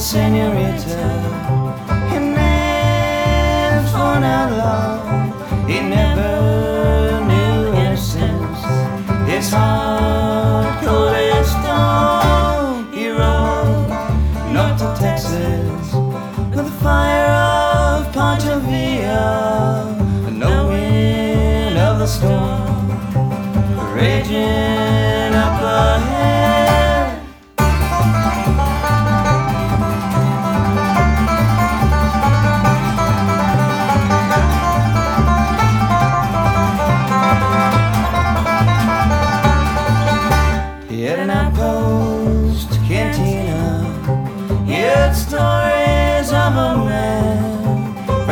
senorita. And then for not long, he never knew innocence. His heart cold as stone. He rode north to Texas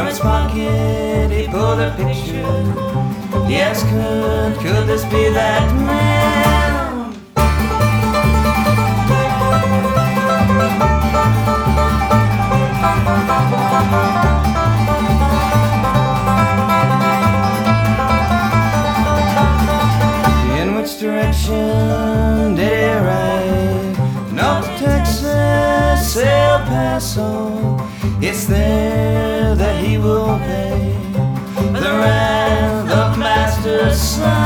his pocket he pulled a picture. Asked, could, could this be that man? In which direction did he ride? North Texas, El Paso. It's there will pay the wrath of Master Son.